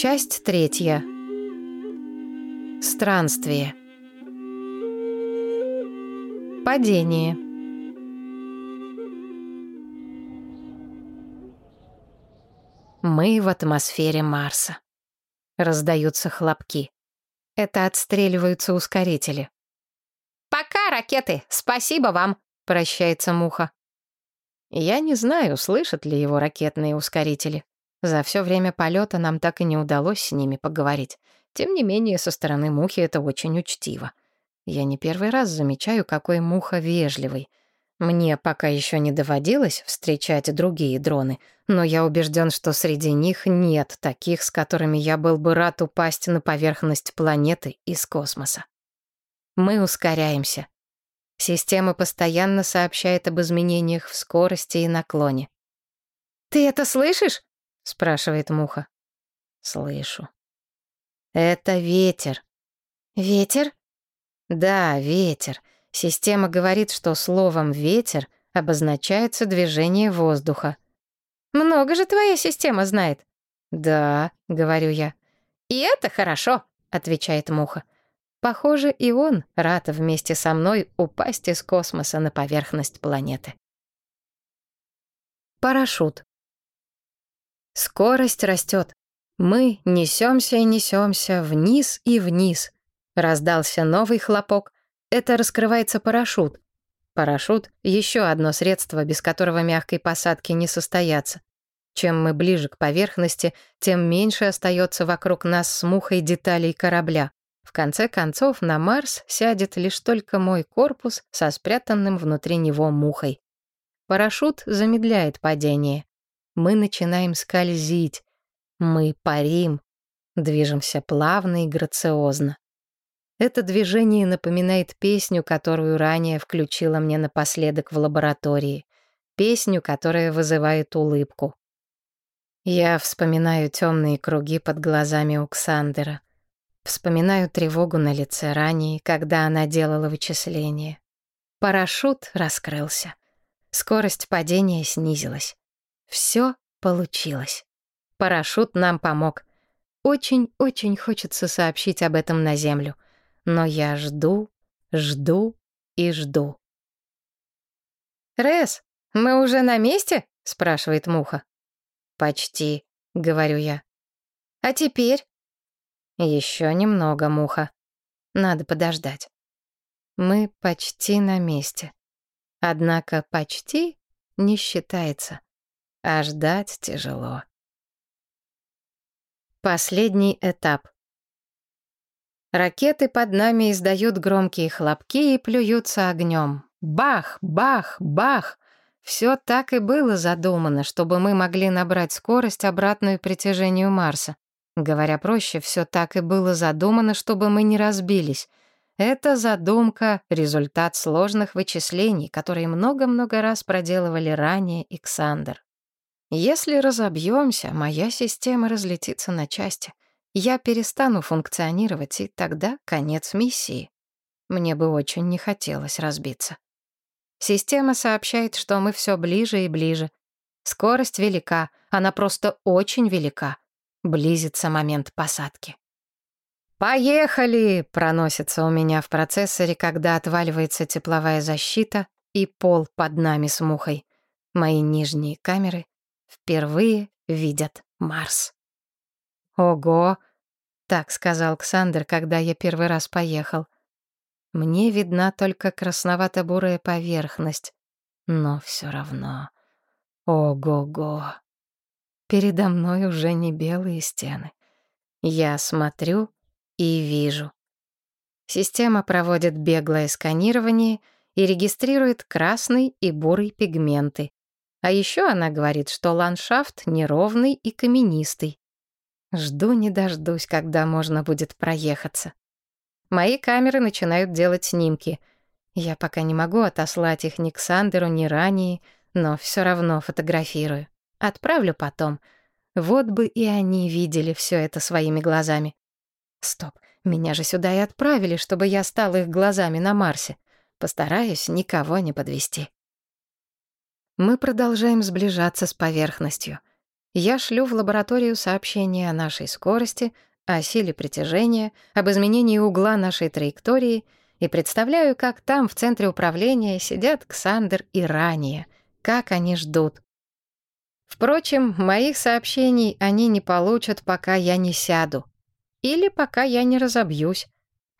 Часть третья. Странствие. Падение. Мы в атмосфере Марса. Раздаются хлопки. Это отстреливаются ускорители. «Пока, ракеты! Спасибо вам!» — прощается Муха. Я не знаю, слышат ли его ракетные ускорители. За все время полета нам так и не удалось с ними поговорить. Тем не менее, со стороны Мухи это очень учтиво. Я не первый раз замечаю, какой Муха вежливый. Мне пока еще не доводилось встречать другие дроны, но я убежден, что среди них нет таких, с которыми я был бы рад упасть на поверхность планеты из космоса. Мы ускоряемся. Система постоянно сообщает об изменениях в скорости и наклоне. «Ты это слышишь?» — спрашивает Муха. «Слышу». «Это ветер». «Ветер?» «Да, ветер. Система говорит, что словом «ветер» обозначается движение воздуха. «Много же твоя система знает». «Да», — говорю я. «И это хорошо», — отвечает Муха. Похоже, и он рад вместе со мной упасть из космоса на поверхность планеты. Парашют. Скорость растет. Мы несемся и несемся вниз и вниз. Раздался новый хлопок. Это раскрывается парашют. Парашют — еще одно средство, без которого мягкой посадки не состоятся. Чем мы ближе к поверхности, тем меньше остается вокруг нас с мухой деталей корабля. В конце концов, на Марс сядет лишь только мой корпус со спрятанным внутри него мухой. Парашют замедляет падение. Мы начинаем скользить. Мы парим. Движемся плавно и грациозно. Это движение напоминает песню, которую ранее включила мне напоследок в лаборатории. Песню, которая вызывает улыбку. Я вспоминаю темные круги под глазами Уксандера. Вспоминаю тревогу на лице ранее, когда она делала вычисления. Парашют раскрылся. Скорость падения снизилась. Все получилось. Парашют нам помог. Очень-очень хочется сообщить об этом на Землю. Но я жду, жду и жду. «Рес, мы уже на месте?» — спрашивает Муха. «Почти», — говорю я. «А теперь?» Еще немного, муха. Надо подождать. Мы почти на месте. Однако почти не считается, а ждать тяжело. Последний этап. Ракеты под нами издают громкие хлопки и плюются огнем. Бах, бах, бах. Все так и было задумано, чтобы мы могли набрать скорость, обратную притяжению Марса. Говоря проще, все так и было задумано, чтобы мы не разбились. Эта задумка — результат сложных вычислений, которые много-много раз проделывали ранее Иксандр. Если разобьемся, моя система разлетится на части. Я перестану функционировать, и тогда конец миссии. Мне бы очень не хотелось разбиться. Система сообщает, что мы все ближе и ближе. Скорость велика, она просто очень велика. Близится момент посадки. «Поехали!» — проносится у меня в процессоре, когда отваливается тепловая защита и пол под нами с мухой. Мои нижние камеры впервые видят Марс. «Ого!» — так сказал Ксандр, когда я первый раз поехал. Мне видна только красновато-бурая поверхность, но все равно. Ого-го! Передо мной уже не белые стены. Я смотрю и вижу. Система проводит беглое сканирование и регистрирует красный и бурый пигменты. А еще она говорит, что ландшафт неровный и каменистый. Жду не дождусь, когда можно будет проехаться. Мои камеры начинают делать снимки. Я пока не могу отослать их ни к Сандеру, ни ранее, но все равно фотографирую. Отправлю потом. Вот бы и они видели все это своими глазами. Стоп, меня же сюда и отправили, чтобы я стал их глазами на Марсе. Постараюсь никого не подвести. Мы продолжаем сближаться с поверхностью. Я шлю в лабораторию сообщение о нашей скорости, о силе притяжения, об изменении угла нашей траектории и представляю, как там в центре управления сидят Ксандер и Ранее, как они ждут. Впрочем, моих сообщений они не получат, пока я не сяду. Или пока я не разобьюсь.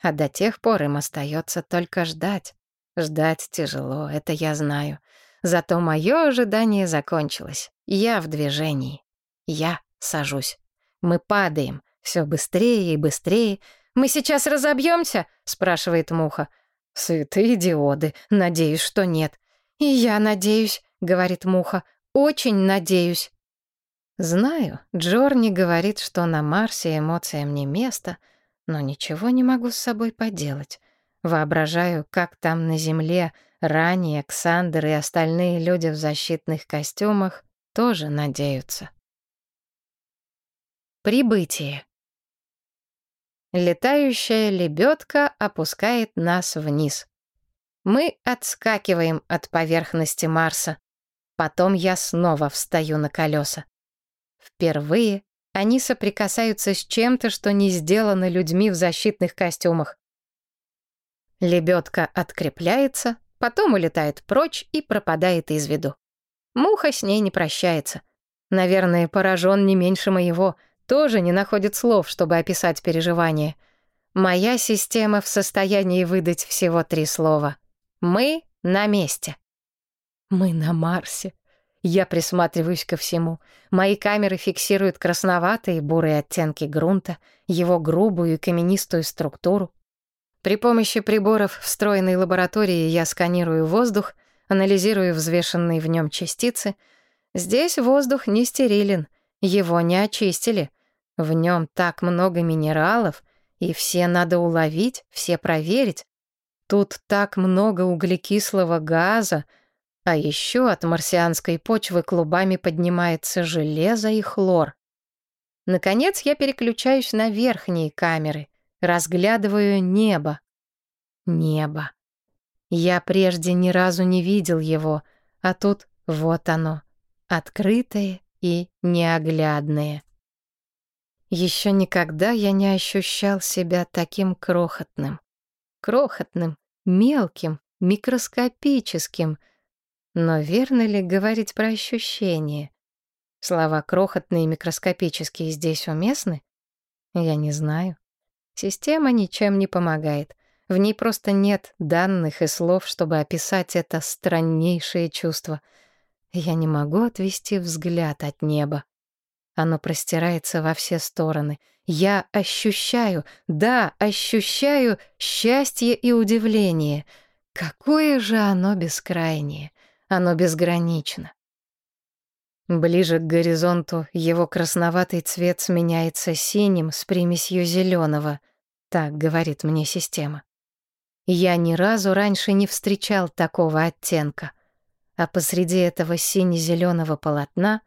А до тех пор им остается только ждать. Ждать тяжело, это я знаю. Зато мое ожидание закончилось. Я в движении. Я сажусь. Мы падаем. Все быстрее и быстрее. «Мы сейчас разобьемся?» — спрашивает Муха. «Святые диоды. Надеюсь, что нет». «И я надеюсь», — говорит Муха. «Очень надеюсь». Знаю, Джорни говорит, что на Марсе эмоциям не место, но ничего не могу с собой поделать. Воображаю, как там на Земле ранее Ксандер и остальные люди в защитных костюмах тоже надеются. Прибытие. Летающая лебедка опускает нас вниз. Мы отскакиваем от поверхности Марса. Потом я снова встаю на колеса. Впервые они соприкасаются с чем-то, что не сделано людьми в защитных костюмах. Лебедка открепляется, потом улетает прочь и пропадает из виду. Муха с ней не прощается. Наверное, поражен не меньше моего, тоже не находит слов, чтобы описать переживание. Моя система в состоянии выдать всего три слова. Мы на месте. Мы на Марсе. Я присматриваюсь ко всему. Мои камеры фиксируют красноватые бурые оттенки грунта, его грубую и каменистую структуру. При помощи приборов встроенной лаборатории я сканирую воздух, анализирую взвешенные в нем частицы. Здесь воздух не стерилен, его не очистили. В нем так много минералов, и все надо уловить, все проверить. Тут так много углекислого газа, а еще от марсианской почвы клубами поднимается железо и хлор. Наконец я переключаюсь на верхние камеры, разглядываю небо. Небо. Я прежде ни разу не видел его, а тут вот оно, открытое и неоглядное. Еще никогда я не ощущал себя таким крохотным. Крохотным, мелким, микроскопическим — но верно ли говорить про ощущения? Слова крохотные и микроскопические здесь уместны? Я не знаю. Система ничем не помогает. В ней просто нет данных и слов, чтобы описать это страннейшее чувство. Я не могу отвести взгляд от неба. Оно простирается во все стороны. Я ощущаю, да, ощущаю счастье и удивление. Какое же оно бескрайнее. Оно безгранично. Ближе к горизонту его красноватый цвет сменяется синим с примесью зеленого, так говорит мне система. Я ни разу раньше не встречал такого оттенка, а посреди этого сине-зеленого полотна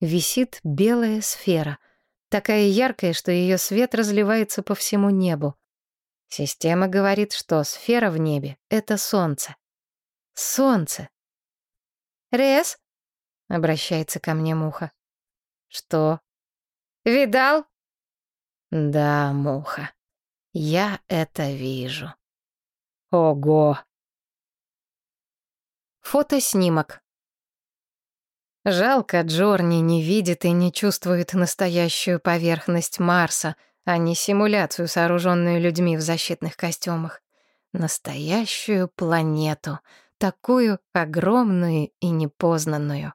висит белая сфера, такая яркая, что ее свет разливается по всему небу. Система говорит, что сфера в небе — это солнце. Солнце, «Рес?» — обращается ко мне Муха. «Что?» «Видал?» «Да, Муха, я это вижу». «Ого!» Фотоснимок. Жалко, Джорни не видит и не чувствует настоящую поверхность Марса, а не симуляцию, сооруженную людьми в защитных костюмах. Настоящую планету, такую огромную и непознанную.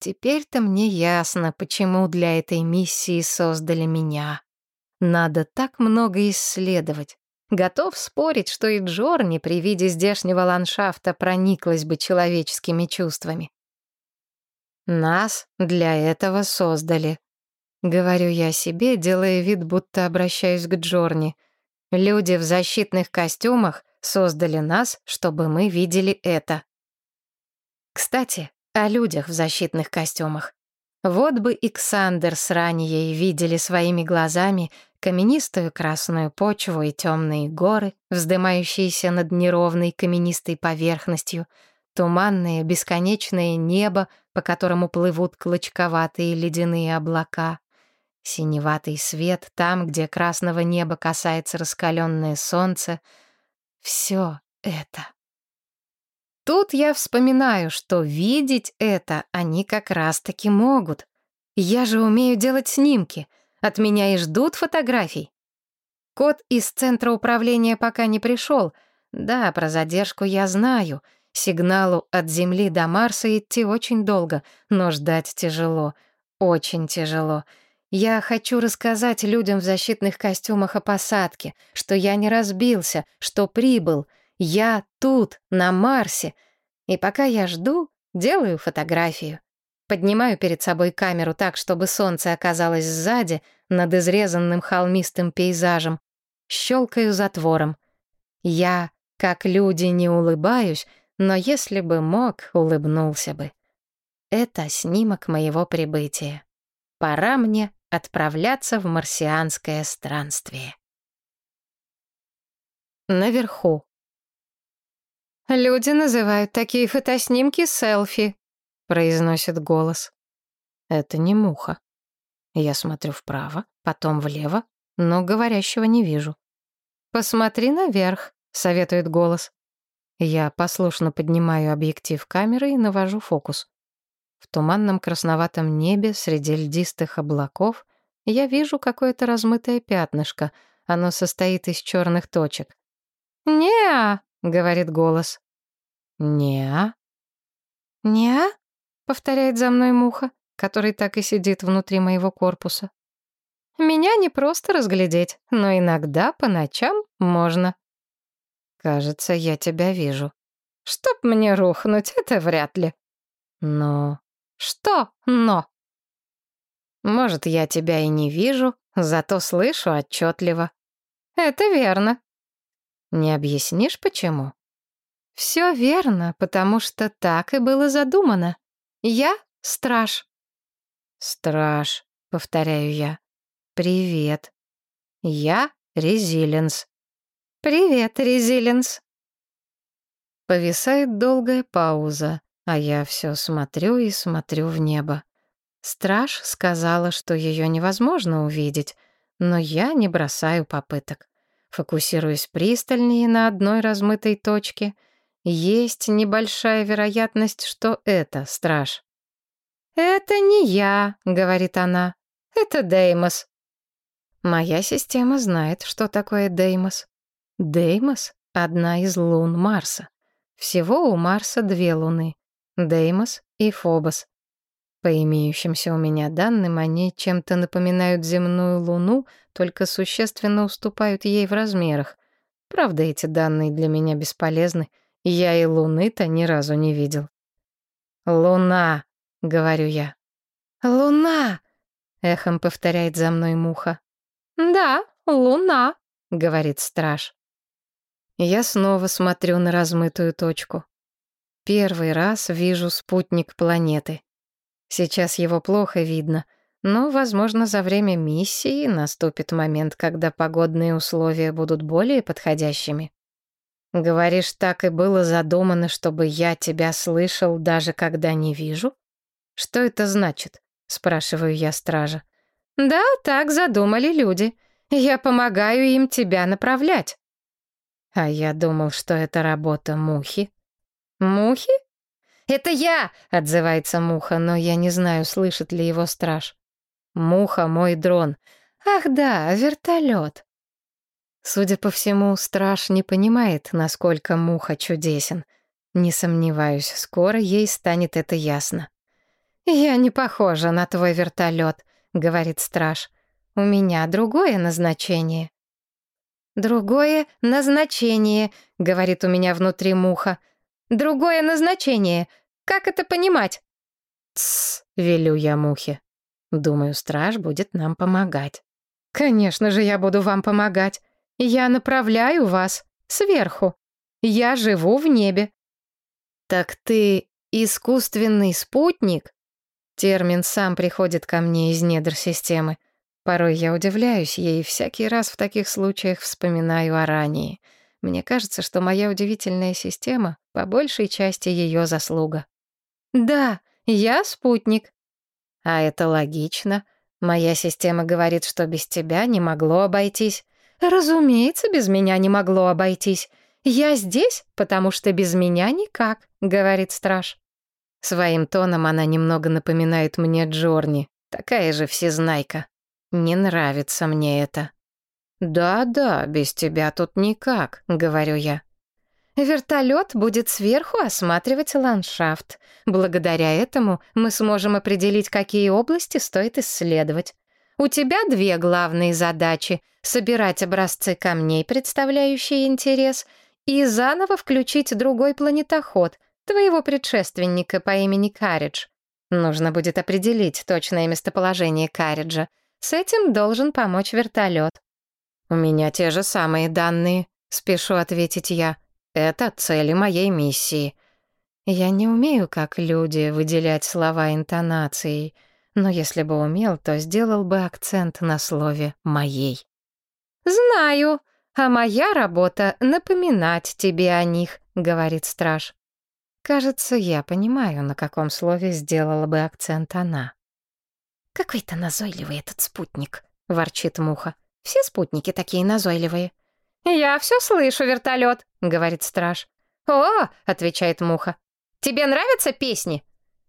Теперь-то мне ясно, почему для этой миссии создали меня. Надо так много исследовать. Готов спорить, что и Джорни при виде здешнего ландшафта прониклась бы человеческими чувствами. Нас для этого создали. Говорю я себе, делая вид, будто обращаюсь к Джорни. Люди в защитных костюмах создали нас, чтобы мы видели это. Кстати, о людях в защитных костюмах. Вот бы Иксандер с ранее видели своими глазами каменистую красную почву и темные горы, вздымающиеся над неровной каменистой поверхностью, Туманное, бесконечное небо, по которому плывут клочковатые ледяные облака. Синеватый свет там, где красного неба касается раскаленное солнце. Все это. Тут я вспоминаю, что видеть это они как раз-таки могут. Я же умею делать снимки. От меня и ждут фотографий. Кот из центра управления пока не пришел. Да, про задержку я знаю. Сигналу от Земли до Марса идти очень долго, но ждать тяжело. Очень тяжело. Я хочу рассказать людям в защитных костюмах о посадке, что я не разбился, что прибыл. Я тут, на Марсе. И пока я жду, делаю фотографию. Поднимаю перед собой камеру так, чтобы солнце оказалось сзади, над изрезанным холмистым пейзажем. Щелкаю затвором. Я, как люди, не улыбаюсь, но если бы мог, улыбнулся бы. Это снимок моего прибытия. Пора мне отправляться в марсианское странствие. Наверху. «Люди называют такие фотоснимки селфи», — произносит голос. Это не муха. Я смотрю вправо, потом влево, но говорящего не вижу. «Посмотри наверх», — советует голос. Я послушно поднимаю объектив камеры и навожу фокус. В туманном красноватом небе среди льдистых облаков я вижу какое-то размытое пятнышко. Оно состоит из черных точек. «Не-а», говорит голос. «Не-а». «Не-а», повторяет за мной муха, который так и сидит внутри моего корпуса. «Меня не просто разглядеть, но иногда по ночам можно». «Кажется, я тебя вижу». «Чтоб мне рухнуть, это вряд ли». «Но...» Что «но»? Может, я тебя и не вижу, зато слышу отчетливо. Это верно. Не объяснишь, почему? Все верно, потому что так и было задумано. Я — страж. Страж, повторяю я. Привет. Я — Резилинс. Привет, Резилинс. Повисает долгая пауза. А я все смотрю и смотрю в небо. Страж сказала, что ее невозможно увидеть, но я не бросаю попыток. Фокусируюсь пристальнее на одной размытой точке. Есть небольшая вероятность, что это страж. «Это не я», — говорит она. «Это Деймос». Моя система знает, что такое Деймос. Деймос — одна из лун Марса. Всего у Марса две луны. Деймос и Фобос. По имеющимся у меня данным, они чем-то напоминают земную Луну, только существенно уступают ей в размерах. Правда, эти данные для меня бесполезны. Я и Луны-то ни разу не видел. «Луна!» — говорю я. «Луна!» — эхом повторяет за мной муха. «Да, луна!» — говорит страж. Я снова смотрю на размытую точку. Первый раз вижу спутник планеты. Сейчас его плохо видно, но, возможно, за время миссии наступит момент, когда погодные условия будут более подходящими. Говоришь, так и было задумано, чтобы я тебя слышал, даже когда не вижу? Что это значит? Спрашиваю я стража. Да, так задумали люди. Я помогаю им тебя направлять. А я думал, что это работа мухи. «Мухи?» «Это я!» — отзывается Муха, но я не знаю, слышит ли его страж. «Муха — мой дрон». «Ах да, вертолет». Судя по всему, страж не понимает, насколько Муха чудесен. Не сомневаюсь, скоро ей станет это ясно. «Я не похожа на твой вертолет», — говорит страж. «У меня другое назначение». «Другое назначение», — говорит у меня внутри Муха. Другое назначение. Как это понимать? Тсс, велю я мухе. Думаю, страж будет нам помогать. Конечно же, я буду вам помогать. Я направляю вас сверху. Я живу в небе. Так ты искусственный спутник? Термин сам приходит ко мне из недр системы. Порой я удивляюсь ей и всякий раз в таких случаях вспоминаю о ранее. Мне кажется, что моя удивительная система по большей части ее заслуга. Да, я спутник. А это логично. Моя система говорит, что без тебя не могло обойтись. Разумеется, без меня не могло обойтись. Я здесь, потому что без меня никак, говорит страж. Своим тоном она немного напоминает мне Джорни, такая же всезнайка. Не нравится мне это. «Да-да, без тебя тут никак», — говорю я. Вертолет будет сверху осматривать ландшафт. Благодаря этому мы сможем определить, какие области стоит исследовать. У тебя две главные задачи — собирать образцы камней, представляющие интерес, и заново включить другой планетоход, твоего предшественника по имени Каридж. Нужно будет определить точное местоположение Кариджа. С этим должен помочь вертолет. «У меня те же самые данные», — спешу ответить я. Это цели моей миссии. Я не умею, как люди, выделять слова интонацией, но если бы умел, то сделал бы акцент на слове «моей». «Знаю, а моя работа — напоминать тебе о них», — говорит страж. Кажется, я понимаю, на каком слове сделала бы акцент она. «Какой-то назойливый этот спутник», — ворчит муха. «Все спутники такие назойливые». «Я все слышу, вертолет», — говорит страж. «О!» — отвечает муха. «Тебе нравятся песни?»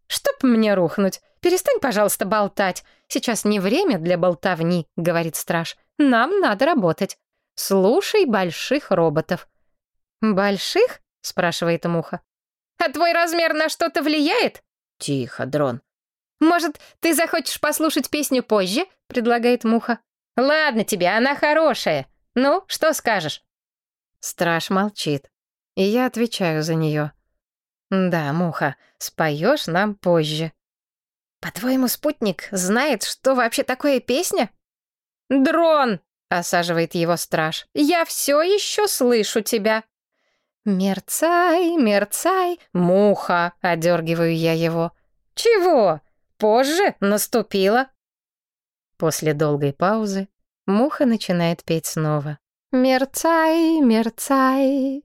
«Чтоб мне рухнуть. Перестань, пожалуйста, болтать. Сейчас не время для болтовни», — говорит страж. «Нам надо работать. Слушай больших роботов». «Больших?» — спрашивает муха. «А твой размер на что-то влияет?» «Тихо, дрон». «Может, ты захочешь послушать песню позже?» — предлагает муха. «Ладно тебе, она хорошая. «Ну, что скажешь?» Страж молчит, и я отвечаю за нее. «Да, Муха, споешь нам позже». «По-твоему, спутник знает, что вообще такое песня?» «Дрон!» — осаживает его страж. «Я все еще слышу тебя». «Мерцай, мерцай, муха!» — одергиваю я его. «Чего? Позже наступила». После долгой паузы Муха начинает петь снова. «Мерцай, мерцай».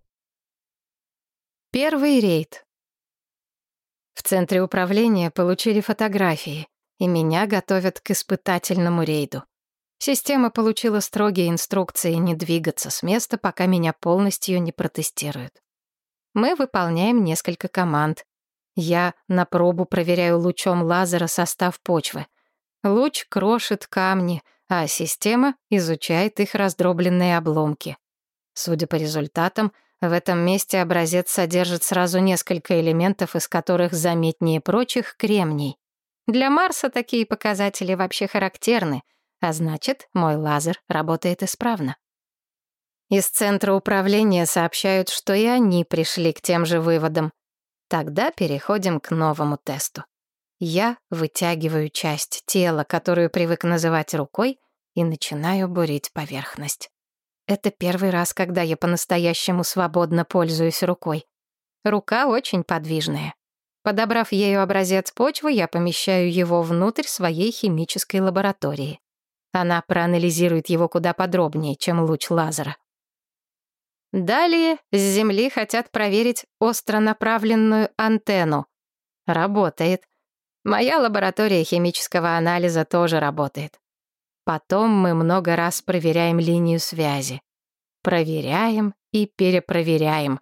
Первый рейд. В центре управления получили фотографии, и меня готовят к испытательному рейду. Система получила строгие инструкции не двигаться с места, пока меня полностью не протестируют. Мы выполняем несколько команд. Я на пробу проверяю лучом лазера состав почвы. Луч крошит камни, а система изучает их раздробленные обломки. Судя по результатам, в этом месте образец содержит сразу несколько элементов, из которых заметнее прочих кремний. Для Марса такие показатели вообще характерны, а значит, мой лазер работает исправно. Из центра управления сообщают, что и они пришли к тем же выводам. Тогда переходим к новому тесту. Я вытягиваю часть тела, которую привык называть рукой, и начинаю бурить поверхность. Это первый раз, когда я по-настоящему свободно пользуюсь рукой. Рука очень подвижная. Подобрав ею образец почвы, я помещаю его внутрь своей химической лаборатории. Она проанализирует его куда подробнее, чем луч лазера. Далее с Земли хотят проверить остро направленную антенну. Работает. Моя лаборатория химического анализа тоже работает. Потом мы много раз проверяем линию связи. Проверяем и перепроверяем.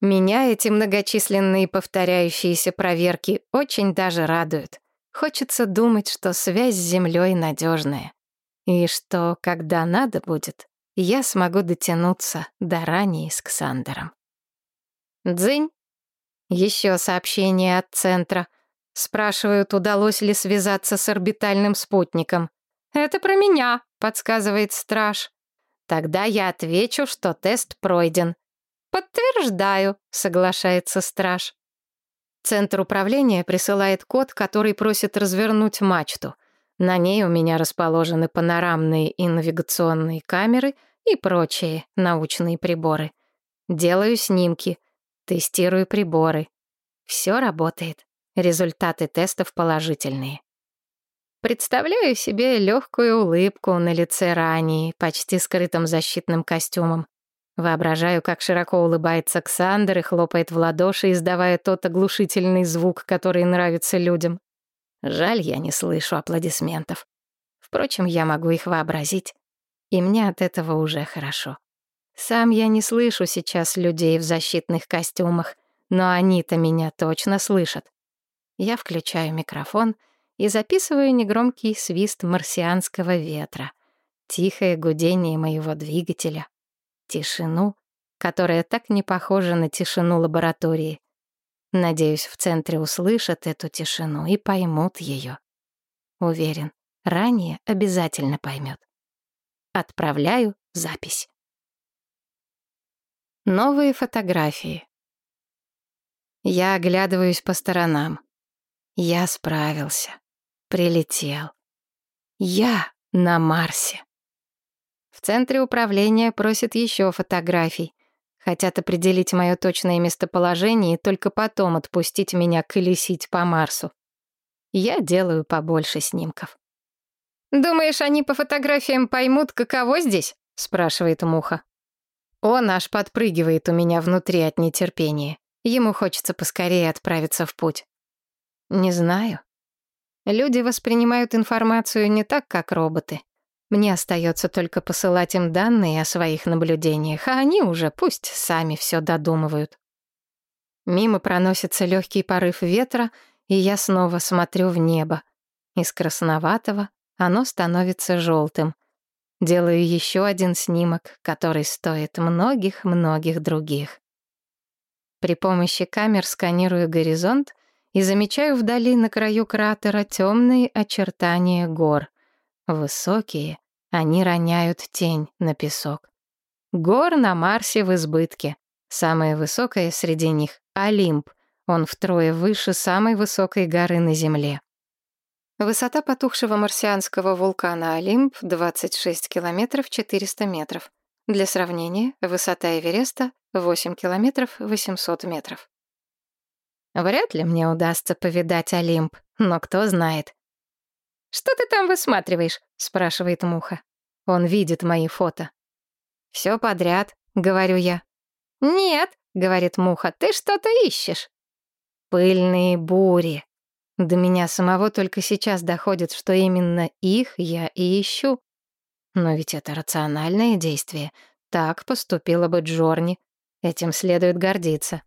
Меня эти многочисленные повторяющиеся проверки очень даже радуют. Хочется думать, что связь с Землей надежная. И что, когда надо будет, я смогу дотянуться до ранее с Ксандером. Дзынь. Еще сообщение от центра. Спрашивают, удалось ли связаться с орбитальным спутником. «Это про меня», — подсказывает страж. «Тогда я отвечу, что тест пройден». «Подтверждаю», — соглашается страж. Центр управления присылает код, который просит развернуть мачту. На ней у меня расположены панорамные и навигационные камеры и прочие научные приборы. Делаю снимки, тестирую приборы. Все работает. Результаты тестов положительные. Представляю себе легкую улыбку на лице ранее, почти скрытым защитным костюмом. Воображаю, как широко улыбается Ксандр и хлопает в ладоши, издавая тот оглушительный звук, который нравится людям. Жаль, я не слышу аплодисментов. Впрочем, я могу их вообразить, и мне от этого уже хорошо. Сам я не слышу сейчас людей в защитных костюмах, но они-то меня точно слышат. Я включаю микрофон и записываю негромкий свист марсианского ветра, тихое гудение моего двигателя, тишину, которая так не похожа на тишину лаборатории. Надеюсь, в центре услышат эту тишину и поймут ее. Уверен, ранее обязательно поймет. Отправляю запись. Новые фотографии. Я оглядываюсь по сторонам. Я справился. Прилетел. Я на Марсе. В центре управления просят еще фотографий. Хотят определить мое точное местоположение и только потом отпустить меня колесить по Марсу. Я делаю побольше снимков. «Думаешь, они по фотографиям поймут, каково здесь?» — спрашивает Муха. Он аж подпрыгивает у меня внутри от нетерпения. Ему хочется поскорее отправиться в путь. Не знаю. Люди воспринимают информацию не так, как роботы. Мне остается только посылать им данные о своих наблюдениях, а они уже пусть сами все додумывают. Мимо проносится легкий порыв ветра, и я снова смотрю в небо. Из красноватого оно становится желтым. Делаю еще один снимок, который стоит многих-многих других. При помощи камер сканирую горизонт и замечаю вдали на краю кратера темные очертания гор. Высокие, они роняют тень на песок. Гор на Марсе в избытке. Самая высокая среди них — Олимп. Он втрое выше самой высокой горы на Земле. Высота потухшего марсианского вулкана Олимп — 26 километров 400 метров. Для сравнения, высота Эвереста — 8 километров 800 метров. Вряд ли мне удастся повидать Олимп, но кто знает. «Что ты там высматриваешь?» — спрашивает Муха. Он видит мои фото. «Все подряд», — говорю я. «Нет», — говорит Муха, — «ты что-то ищешь». «Пыльные бури». До меня самого только сейчас доходит, что именно их я и ищу. Но ведь это рациональное действие. Так поступила бы Джорни. Этим следует гордиться.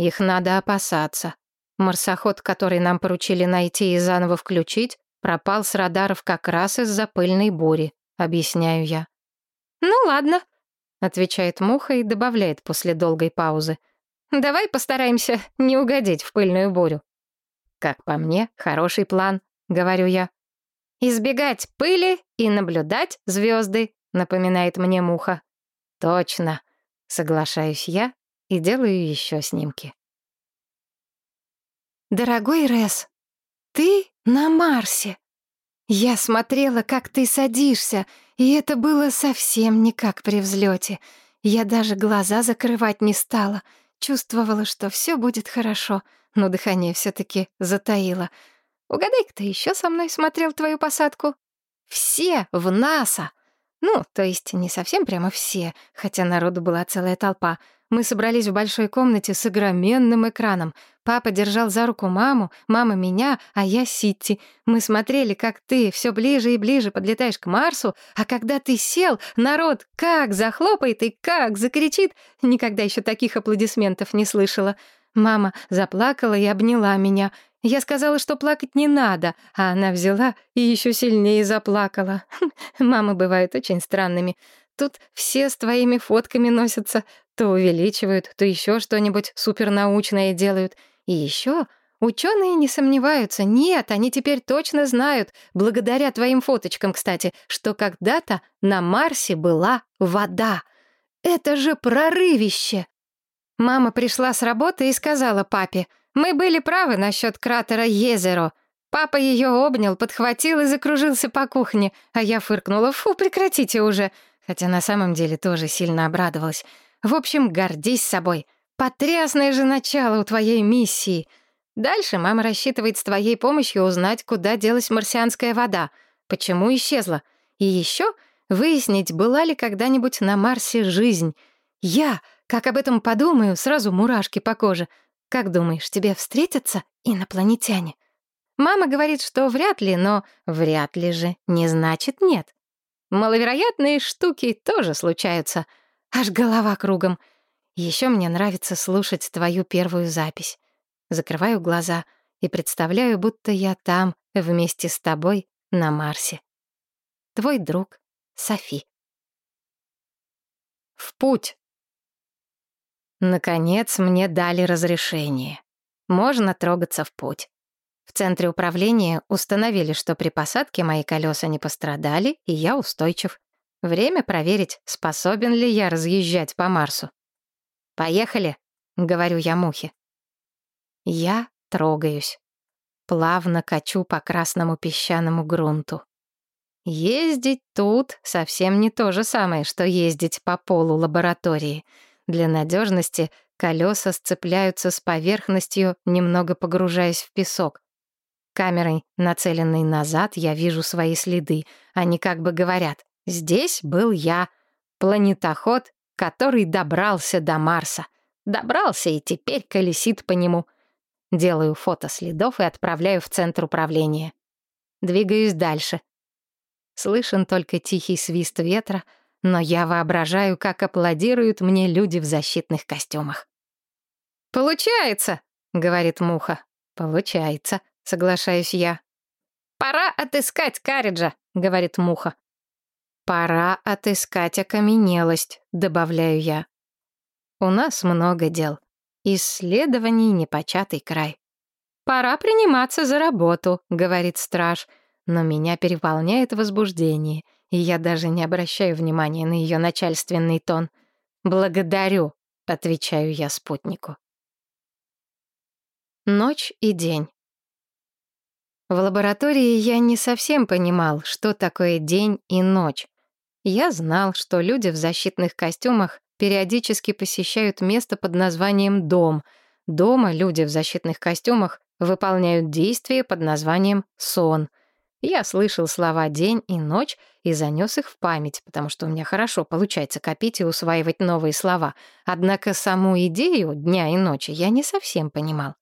Их надо опасаться. Марсоход, который нам поручили найти и заново включить, Пропал с радаров как раз из-за пыльной бури, объясняю я. Ну ладно, отвечает Муха и добавляет после долгой паузы. Давай постараемся не угодить в пыльную бурю. Как по мне, хороший план, говорю я. Избегать пыли и наблюдать звезды, напоминает мне Муха. Точно, соглашаюсь я и делаю еще снимки. Дорогой Рес, ты на Марсе. Я смотрела, как ты садишься, и это было совсем не как при взлете. Я даже глаза закрывать не стала. Чувствовала, что все будет хорошо, но дыхание все таки затаило. Угадай, кто еще со мной смотрел твою посадку? Все в НАСА. Ну, то есть не совсем прямо все, хотя народу была целая толпа — мы собрались в большой комнате с огроменным экраном. Папа держал за руку маму, мама меня, а я Ситти. Мы смотрели, как ты все ближе и ближе подлетаешь к Марсу, а когда ты сел, народ как захлопает и как закричит. Никогда еще таких аплодисментов не слышала. Мама заплакала и обняла меня. Я сказала, что плакать не надо, а она взяла и еще сильнее заплакала. Мамы бывают очень странными. Тут все с твоими фотками носятся, то увеличивают, то еще что-нибудь супернаучное делают. И еще ученые не сомневаются. Нет, они теперь точно знают, благодаря твоим фоточкам, кстати, что когда-то на Марсе была вода. Это же прорывище! Мама пришла с работы и сказала папе, «Мы были правы насчет кратера Езеро». Папа ее обнял, подхватил и закружился по кухне, а я фыркнула, «Фу, прекратите уже!» хотя на самом деле тоже сильно обрадовалась. В общем, гордись собой. Потрясное же начало у твоей миссии. Дальше мама рассчитывает с твоей помощью узнать, куда делась марсианская вода, почему исчезла. И еще выяснить, была ли когда-нибудь на Марсе жизнь. Я, как об этом подумаю, сразу мурашки по коже. Как думаешь, тебе встретятся инопланетяне? Мама говорит, что вряд ли, но вряд ли же не значит нет. Маловероятные штуки тоже случаются. Аж голова кругом. Еще мне нравится слушать твою первую запись. Закрываю глаза и представляю, будто я там, вместе с тобой, на Марсе. Твой друг, Софи. В путь. Наконец мне дали разрешение. Можно трогаться в путь. В центре управления установили, что при посадке мои колеса не пострадали, и я устойчив. Время проверить, способен ли я разъезжать по Марсу. «Поехали», — говорю я мухе. Я трогаюсь. Плавно качу по красному песчаному грунту. Ездить тут совсем не то же самое, что ездить по полу лаборатории. Для надежности колеса сцепляются с поверхностью, немного погружаясь в песок. Камерой, нацеленной назад, я вижу свои следы. Они как бы говорят, здесь был я, планетоход, который добрался до Марса. Добрался и теперь колесит по нему. Делаю фото следов и отправляю в центр управления. Двигаюсь дальше. Слышен только тихий свист ветра, но я воображаю, как аплодируют мне люди в защитных костюмах. «Получается!» — говорит Муха. «Получается», — соглашаюсь я. «Пора отыскать Кариджа», — говорит Муха. «Пора отыскать окаменелость», — добавляю я. «У нас много дел. Исследований непочатый край. «Пора приниматься за работу», — говорит страж, но меня переполняет возбуждение, и я даже не обращаю внимания на ее начальственный тон. «Благодарю», — отвечаю я спутнику. Ночь и день. В лаборатории я не совсем понимал, что такое день и ночь. Я знал, что люди в защитных костюмах периодически посещают место под названием «дом». Дома люди в защитных костюмах выполняют действия под названием «сон». Я слышал слова «день» и «ночь» и занес их в память, потому что у меня хорошо получается копить и усваивать новые слова. Однако саму идею дня и ночи я не совсем понимал.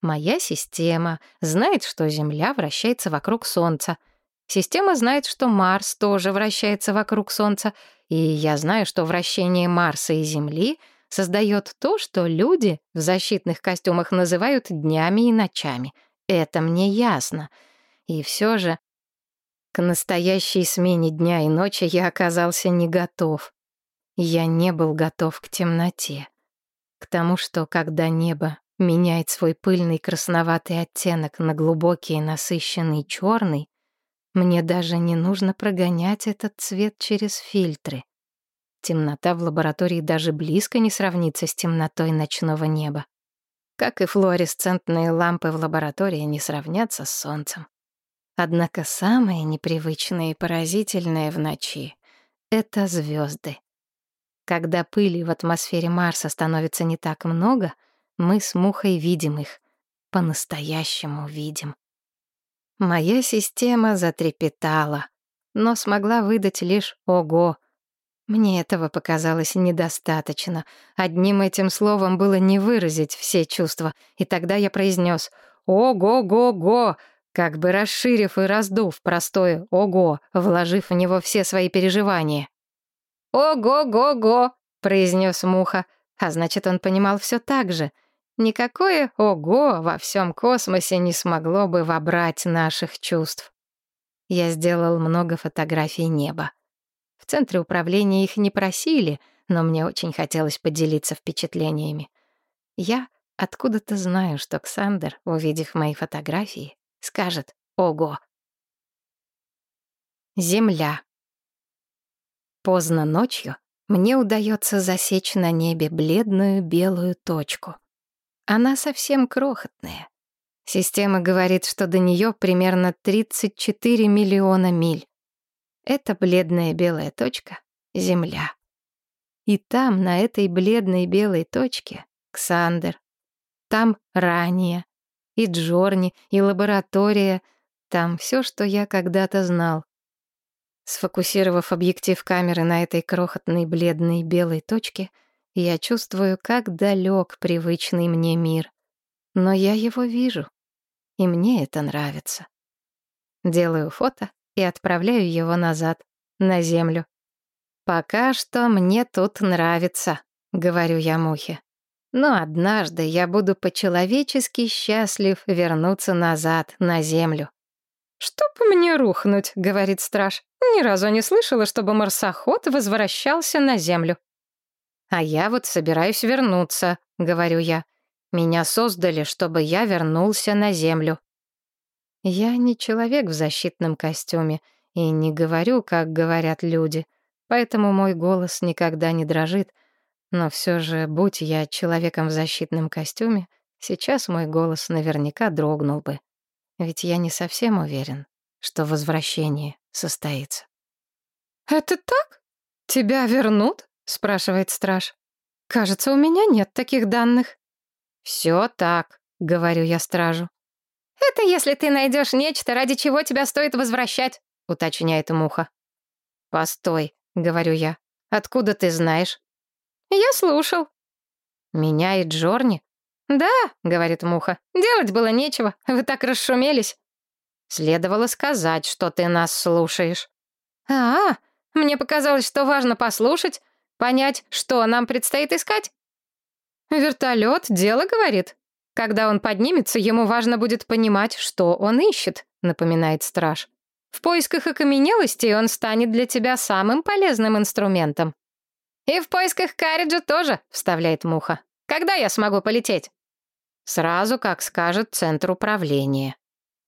Моя система знает, что Земля вращается вокруг Солнца. Система знает, что Марс тоже вращается вокруг Солнца, и я знаю, что вращение Марса и Земли создает то, что люди в защитных костюмах называют днями и ночами. Это мне ясно. И все же к настоящей смене дня и ночи я оказался не готов. Я не был готов к темноте. К тому, что когда небо меняет свой пыльный красноватый оттенок на глубокий насыщенный черный, мне даже не нужно прогонять этот цвет через фильтры. Темнота в лаборатории даже близко не сравнится с темнотой ночного неба. Как и флуоресцентные лампы в лаборатории не сравнятся с солнцем. Однако самое непривычное и поразительное в ночи — это звезды. Когда пыли в атмосфере Марса становится не так много, мы с Мухой видим их, по-настоящему видим. Моя система затрепетала, но смогла выдать лишь «Ого!». Мне этого показалось недостаточно. Одним этим словом было не выразить все чувства, и тогда я произнес «Ого-го-го!», как бы расширив и раздув простое «Ого!», вложив в него все свои переживания. «Ого-го-го!» — произнес Муха, а значит, он понимал все так же — Никакое «ого» во всем космосе не смогло бы вобрать наших чувств. Я сделал много фотографий неба. В центре управления их не просили, но мне очень хотелось поделиться впечатлениями. Я откуда-то знаю, что Ксандер, увидев мои фотографии, скажет «Ого!». Земля. Поздно ночью мне удается засечь на небе бледную белую точку — она совсем крохотная. Система говорит, что до нее примерно 34 миллиона миль. Это бледная белая точка — Земля. И там, на этой бледной белой точке, Ксандер. Там ранее. И Джорни, и лаборатория. Там все, что я когда-то знал. Сфокусировав объектив камеры на этой крохотной бледной белой точке, я чувствую, как далек привычный мне мир. Но я его вижу, и мне это нравится. Делаю фото и отправляю его назад, на землю. «Пока что мне тут нравится», — говорю я мухе. «Но однажды я буду по-человечески счастлив вернуться назад, на землю». «Чтоб мне рухнуть», — говорит страж. «Ни разу не слышала, чтобы марсоход возвращался на землю». «А я вот собираюсь вернуться», — говорю я. «Меня создали, чтобы я вернулся на землю». Я не человек в защитном костюме и не говорю, как говорят люди, поэтому мой голос никогда не дрожит, но все же, будь я человеком в защитном костюме, сейчас мой голос наверняка дрогнул бы. Ведь я не совсем уверен, что возвращение состоится. «Это так? Тебя вернут?» — спрашивает страж. «Кажется, у меня нет таких данных». «Все так», — говорю я стражу. «Это если ты найдешь нечто, ради чего тебя стоит возвращать», — уточняет муха. «Постой», — говорю я. «Откуда ты знаешь?» «Я слушал». «Меня и Джорни?» «Да», — говорит муха, — «делать было нечего, вы так расшумелись». «Следовало сказать, что ты нас слушаешь». «А, -а мне показалось, что важно послушать, понять, что нам предстоит искать». «Вертолет дело говорит. Когда он поднимется, ему важно будет понимать, что он ищет», — напоминает страж. «В поисках окаменелости он станет для тебя самым полезным инструментом». «И в поисках Карриджа тоже», — вставляет Муха. «Когда я смогу полететь?» Сразу, как скажет Центр управления.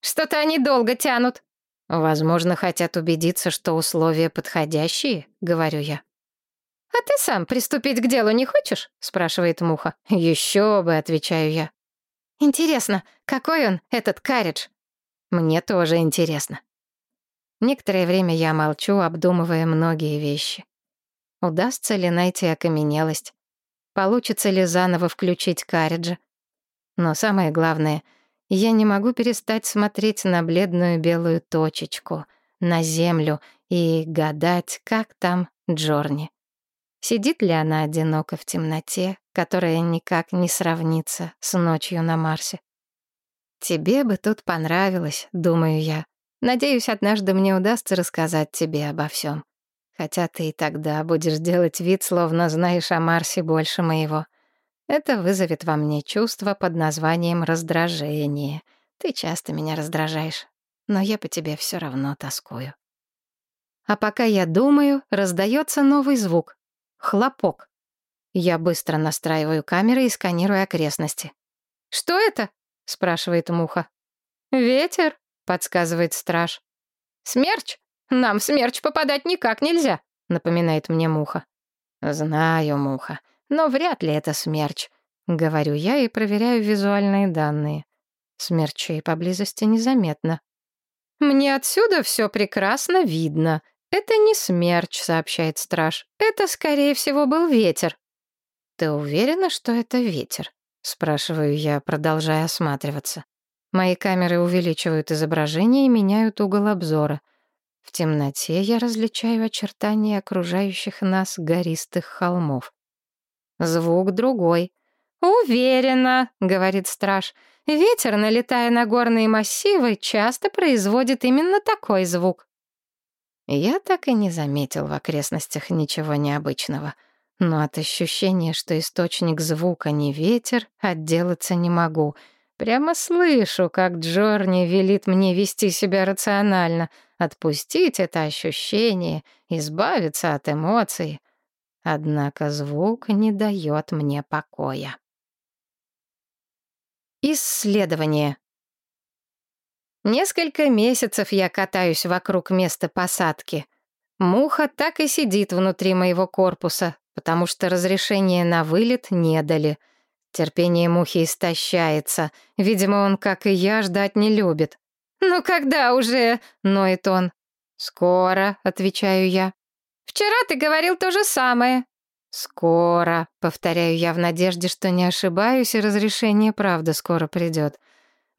Что-то они долго тянут. Возможно, хотят убедиться, что условия подходящие, говорю я. «А ты сам приступить к делу не хочешь?» — спрашивает Муха. «Еще бы», — отвечаю я. «Интересно, какой он, этот каридж?» «Мне тоже интересно». Некоторое время я молчу, обдумывая многие вещи. Удастся ли найти окаменелость? Получится ли заново включить карриджа? Но самое главное, я не могу перестать смотреть на бледную белую точечку, на землю и гадать, как там Джорни. Сидит ли она одиноко в темноте, которая никак не сравнится с ночью на Марсе? «Тебе бы тут понравилось», — думаю я. «Надеюсь, однажды мне удастся рассказать тебе обо всем. Хотя ты и тогда будешь делать вид, словно знаешь о Марсе больше моего. Это вызовет во мне чувство под названием раздражение. Ты часто меня раздражаешь, но я по тебе все равно тоскую. А пока я думаю, раздается новый звук — хлопок. Я быстро настраиваю камеры и сканирую окрестности. «Что это?» — спрашивает муха. «Ветер», — подсказывает страж. «Смерч? Нам в смерч попадать никак нельзя», — напоминает мне муха. «Знаю, муха. Но вряд ли это смерч. Говорю я и проверяю визуальные данные. Смерчей поблизости незаметно. «Мне отсюда все прекрасно видно. Это не смерч», — сообщает страж. «Это, скорее всего, был ветер». «Ты уверена, что это ветер?» — спрашиваю я, продолжая осматриваться. Мои камеры увеличивают изображение и меняют угол обзора. В темноте я различаю очертания окружающих нас гористых холмов. Звук другой. «Уверена», — говорит страж, — «ветер, налетая на горные массивы, часто производит именно такой звук». Я так и не заметил в окрестностях ничего необычного, но от ощущения, что источник звука не ветер, отделаться не могу. Прямо слышу, как Джорни велит мне вести себя рационально, отпустить это ощущение, избавиться от эмоций — Однако звук не дает мне покоя. Исследование. Несколько месяцев я катаюсь вокруг места посадки. Муха так и сидит внутри моего корпуса, потому что разрешение на вылет не дали. Терпение мухи истощается. Видимо, он, как и я, ждать не любит. «Ну когда уже?» — ноет он. «Скоро», — отвечаю я. Вчера ты говорил то же самое». «Скоро», — повторяю я в надежде, что не ошибаюсь, и разрешение правда скоро придет.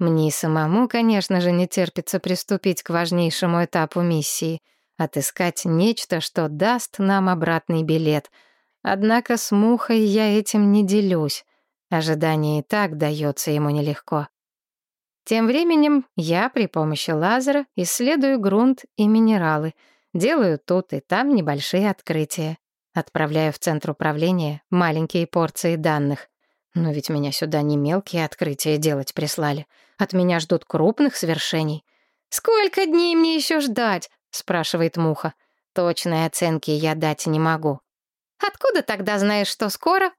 Мне и самому, конечно же, не терпится приступить к важнейшему этапу миссии — отыскать нечто, что даст нам обратный билет. Однако с мухой я этим не делюсь. Ожидание и так дается ему нелегко. Тем временем я при помощи лазера исследую грунт и минералы, делаю тут и там небольшие открытия, отправляю в центр управления маленькие порции данных. Но ведь меня сюда не мелкие открытия делать прислали. От меня ждут крупных свершений. «Сколько дней мне еще ждать?» — спрашивает Муха. «Точной оценки я дать не могу». «Откуда тогда знаешь, что скоро?»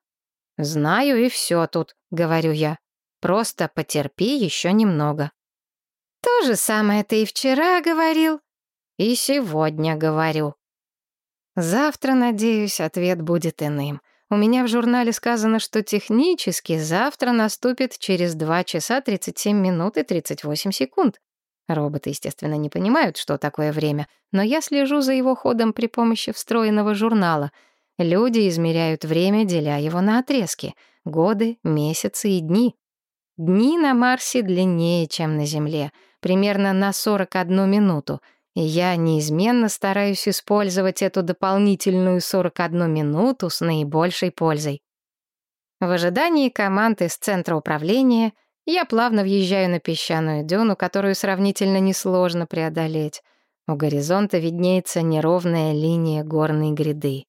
«Знаю, и все тут», — говорю я. «Просто потерпи еще немного». «То же самое ты и вчера говорил». «И сегодня говорю». Завтра, надеюсь, ответ будет иным. У меня в журнале сказано, что технически завтра наступит через 2 часа 37 минут и 38 секунд. Роботы, естественно, не понимают, что такое время, но я слежу за его ходом при помощи встроенного журнала. Люди измеряют время, деля его на отрезки — годы, месяцы и дни. Дни на Марсе длиннее, чем на Земле, примерно на 41 минуту — и я неизменно стараюсь использовать эту дополнительную 41 минуту с наибольшей пользой. В ожидании команд из центра управления я плавно въезжаю на песчаную дюну, которую сравнительно несложно преодолеть. У горизонта виднеется неровная линия горной гряды.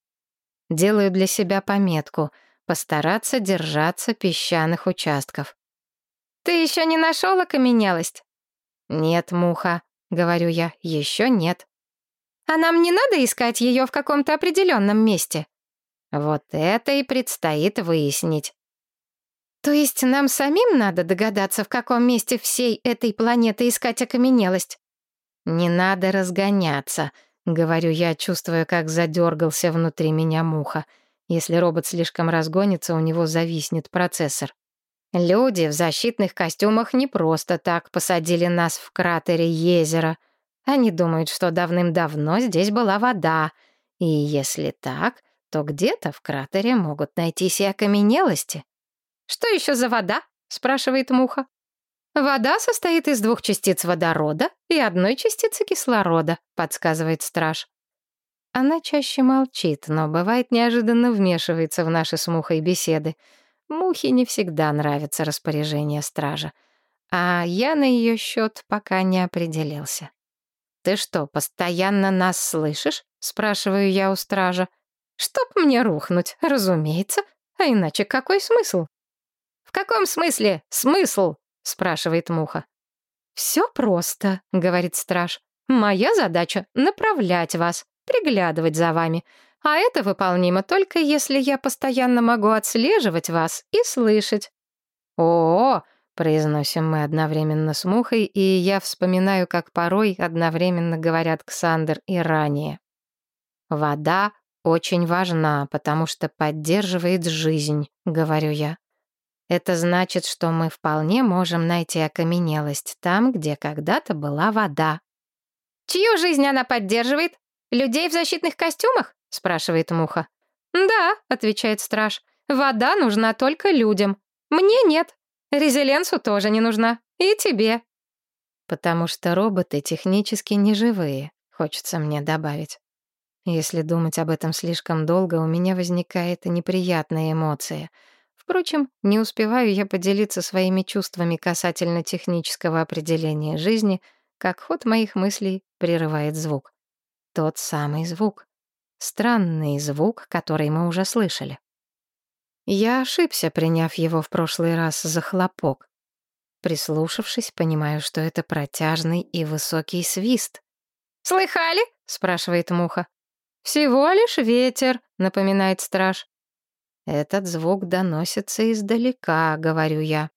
Делаю для себя пометку — постараться держаться песчаных участков. «Ты еще не нашел окаменелость?» «Нет, муха», говорю я, еще нет. А нам не надо искать ее в каком-то определенном месте? Вот это и предстоит выяснить. То есть нам самим надо догадаться, в каком месте всей этой планеты искать окаменелость? Не надо разгоняться, говорю я, чувствуя, как задергался внутри меня муха. Если робот слишком разгонится, у него зависнет процессор. Люди в защитных костюмах не просто так посадили нас в кратере Езера. Они думают, что давным-давно здесь была вода. И если так, то где-то в кратере могут найтись и окаменелости. «Что еще за вода?» — спрашивает Муха. «Вода состоит из двух частиц водорода и одной частицы кислорода», — подсказывает страж. Она чаще молчит, но бывает неожиданно вмешивается в наши с Мухой беседы — Мухе не всегда нравится распоряжение стража, а я на ее счет пока не определился. «Ты что, постоянно нас слышишь?» — спрашиваю я у стража. «Чтоб мне рухнуть, разумеется. А иначе какой смысл?» «В каком смысле смысл?» — спрашивает Муха. «Все просто», — говорит страж. «Моя задача — направлять вас, приглядывать за вами. А это выполнимо только если я постоянно могу отслеживать вас и слышать. О, -о, -о произносим мы одновременно с Мухой, и я вспоминаю, как порой одновременно говорят Ксандр и ранее. Вода очень важна, потому что поддерживает жизнь, говорю я. Это значит, что мы вполне можем найти окаменелость там, где когда-то была вода. Чью жизнь она поддерживает? Людей в защитных костюмах? Спрашивает Муха. «Да», — отвечает страж, — «вода нужна только людям. Мне нет. Резиленсу тоже не нужна. И тебе». «Потому что роботы технически неживые», — хочется мне добавить. Если думать об этом слишком долго, у меня возникает неприятная эмоция. Впрочем, не успеваю я поделиться своими чувствами касательно технического определения жизни, как ход моих мыслей прерывает звук. Тот самый звук. Странный звук, который мы уже слышали. Я ошибся, приняв его в прошлый раз за хлопок. Прислушавшись, понимаю, что это протяжный и высокий свист. «Слыхали?» — спрашивает муха. «Всего лишь ветер», — напоминает страж. «Этот звук доносится издалека», — говорю я.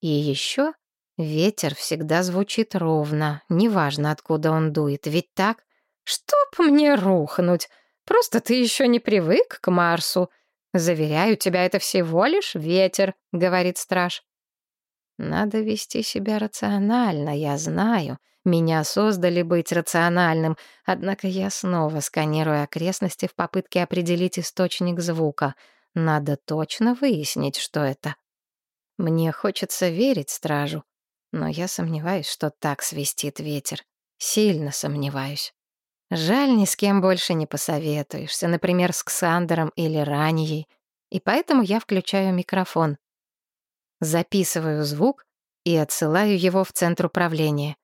«И еще ветер всегда звучит ровно, неважно, откуда он дует, ведь так?» «Чтоб мне рухнуть!» Просто ты еще не привык к Марсу. Заверяю тебя, это всего лишь ветер», — говорит страж. Надо вести себя рационально, я знаю. Меня создали быть рациональным, однако я снова сканирую окрестности в попытке определить источник звука. Надо точно выяснить, что это. Мне хочется верить стражу, но я сомневаюсь, что так свистит ветер. Сильно сомневаюсь. Жаль, ни с кем больше не посоветуешься, например, с Ксандером или Раньей. И поэтому я включаю микрофон. Записываю звук и отсылаю его в центр управления.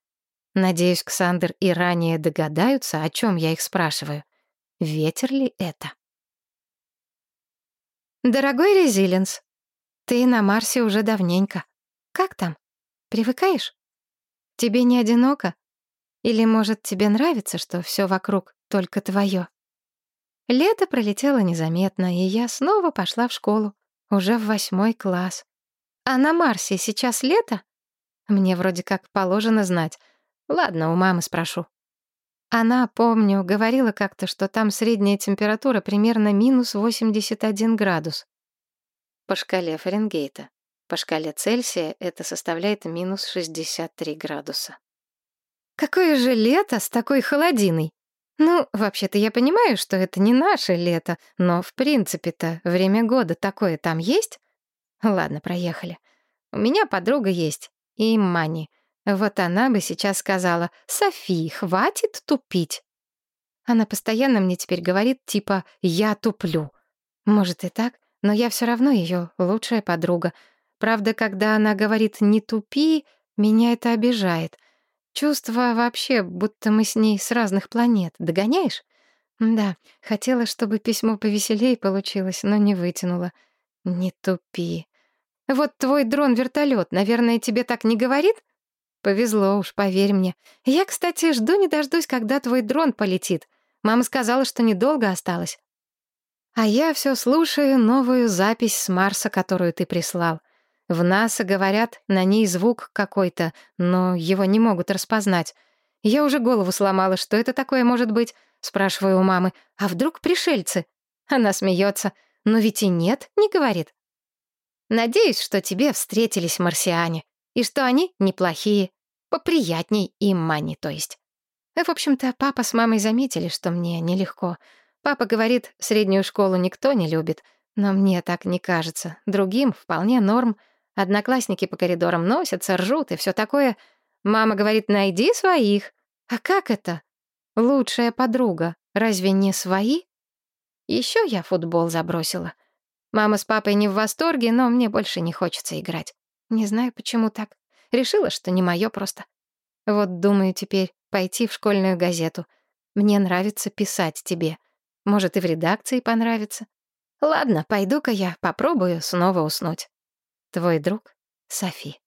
Надеюсь, Ксандер и ранее догадаются, о чем я их спрашиваю. Ветер ли это? Дорогой Резилинс, ты на Марсе уже давненько. Как там? Привыкаешь? Тебе не одиноко? Или, может, тебе нравится, что все вокруг только твое? Лето пролетело незаметно, и я снова пошла в школу, уже в восьмой класс. А на Марсе сейчас лето? Мне вроде как положено знать. Ладно, у мамы спрошу. Она, помню, говорила как-то, что там средняя температура примерно минус 81 градус. По шкале Фаренгейта. По шкале Цельсия это составляет минус 63 градуса. Какое же лето с такой холодиной? Ну, вообще-то я понимаю, что это не наше лето, но в принципе-то время года такое там есть? Ладно, проехали. У меня подруга есть, и Мани. Вот она бы сейчас сказала, «Софи, хватит тупить». Она постоянно мне теперь говорит, типа, «я туплю». Может и так, но я все равно ее лучшая подруга. Правда, когда она говорит «не тупи», меня это обижает. Чувство вообще, будто мы с ней с разных планет. Догоняешь? Да, хотела, чтобы письмо повеселее получилось, но не вытянула. Не тупи. Вот твой дрон-вертолет, наверное, тебе так не говорит? Повезло уж, поверь мне. Я, кстати, жду не дождусь, когда твой дрон полетит. Мама сказала, что недолго осталось. А я все слушаю новую запись с Марса, которую ты прислал. В НАСА говорят, на ней звук какой-то, но его не могут распознать. Я уже голову сломала, что это такое может быть. Спрашиваю у мамы, а вдруг пришельцы? Она смеется. Но ведь и нет, не говорит. Надеюсь, что тебе встретились марсиане, и что они неплохие, поприятней им мани, то есть. В общем-то, папа с мамой заметили, что мне нелегко. Папа говорит, среднюю школу никто не любит, но мне так не кажется. Другим вполне норм. Одноклассники по коридорам носятся, ржут и все такое. Мама говорит, найди своих. А как это? Лучшая подруга. Разве не свои? Еще я футбол забросила. Мама с папой не в восторге, но мне больше не хочется играть. Не знаю, почему так. Решила, что не мое просто. Вот думаю теперь пойти в школьную газету. Мне нравится писать тебе. Может, и в редакции понравится. Ладно, пойду-ка я попробую снова уснуть. Твой друг Софи.